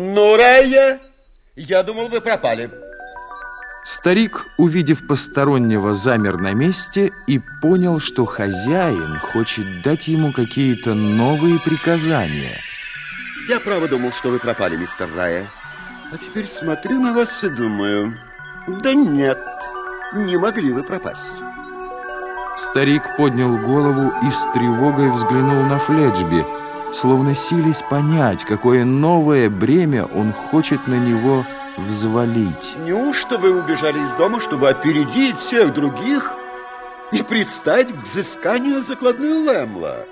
Ну, Рая, я думал, вы пропали. Старик, увидев постороннего, замер на месте и понял, что хозяин хочет дать ему какие-то новые приказания. Я право думал, что вы пропали, мистер Рая. А теперь смотрю на вас и думаю, да нет, не могли вы пропасть. Старик поднял голову и с тревогой взглянул на Фледжби, словно сились понять, какое новое бремя он хочет на него взвалить. Неужто вы убежали из дома, чтобы опередить всех других и предстать к взысканию закладную Лэмла?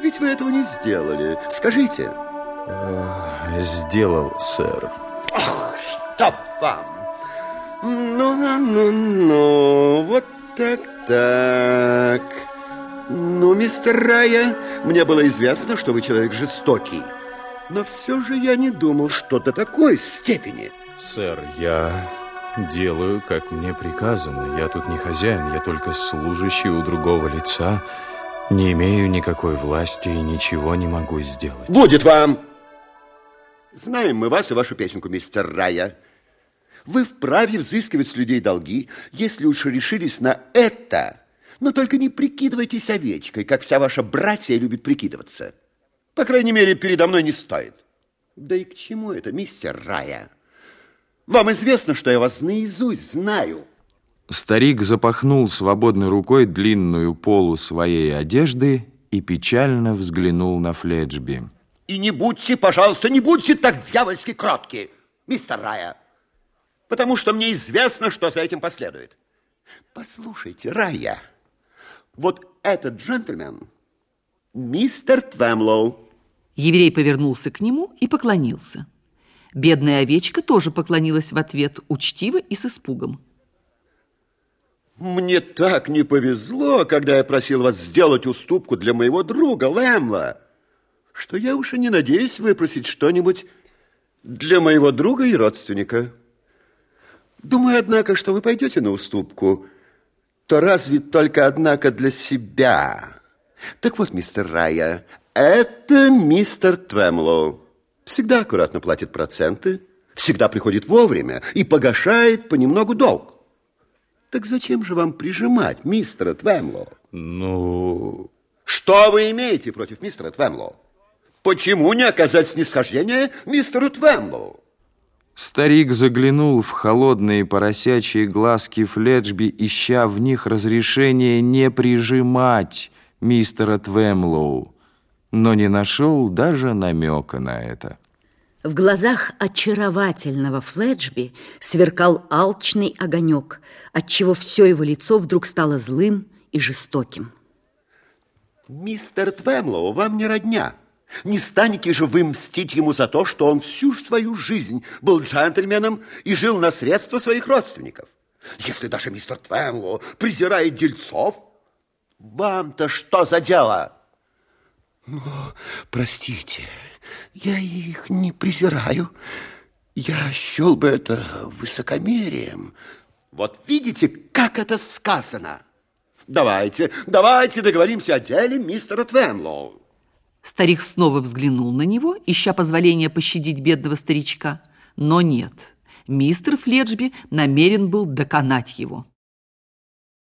Ведь вы этого не сделали. Скажите. Э, сделал, сэр. Ах, чтоб вам! Ну-ну-ну-ну, вот так-так. Ну, мистер Рая, мне было известно, что вы человек жестокий. Но все же я не думал, что до такой степени. Сэр, я делаю, как мне приказано. Я тут не хозяин, я только служащий у другого лица. Не имею никакой власти и ничего не могу сделать. Будет вам! Знаем мы вас и вашу песенку, мистер Рая. Вы вправе взыскивать с людей долги, если уж решились на это. Но только не прикидывайтесь овечкой, как вся ваша братья любит прикидываться. По крайней мере, передо мной не стоит. Да и к чему это, мистер Рая? Вам известно, что я вас наизусть знаю. Старик запахнул свободной рукой длинную полу своей одежды и печально взглянул на Фледжби. И не будьте, пожалуйста, не будьте так дьявольски кротки, мистер Рая, потому что мне известно, что за этим последует. Послушайте, Рая, вот этот джентльмен, мистер Твемлоу, Еврей повернулся к нему и поклонился. Бедная овечка тоже поклонилась в ответ учтиво и с испугом. Мне так не повезло, когда я просил вас сделать уступку для моего друга Лэмла, что я уж и не надеюсь выпросить что-нибудь для моего друга и родственника. Думаю, однако, что вы пойдете на уступку, то разве только, однако, для себя. Так вот, мистер Рая, это мистер Твемлоу. Всегда аккуратно платит проценты, всегда приходит вовремя и погашает понемногу долг. Так зачем же вам прижимать мистера Твемлоу? Ну... Что вы имеете против мистера Твемлоу? Почему не оказать снисхождение мистеру Твемлоу? Старик заглянул в холодные поросячьи глазки Фледжби, ища в них разрешение не прижимать мистера Твемлоу но не нашел даже намека на это. В глазах очаровательного Фледжби сверкал алчный огонек, отчего все его лицо вдруг стало злым и жестоким. Мистер Твемлоу вам не родня. Не станете же вы мстить ему за то, что он всю свою жизнь был джентльменом и жил на средства своих родственников. Если даже мистер Твемлоу презирает дельцов, вам-то что за дело? Но, простите, я их не презираю. Я счел бы это высокомерием. Вот видите, как это сказано? Давайте, давайте договоримся о деле мистера Твенлоу. Старик снова взглянул на него, ища позволения пощадить бедного старичка. Но нет, мистер Фледжби намерен был доконать его.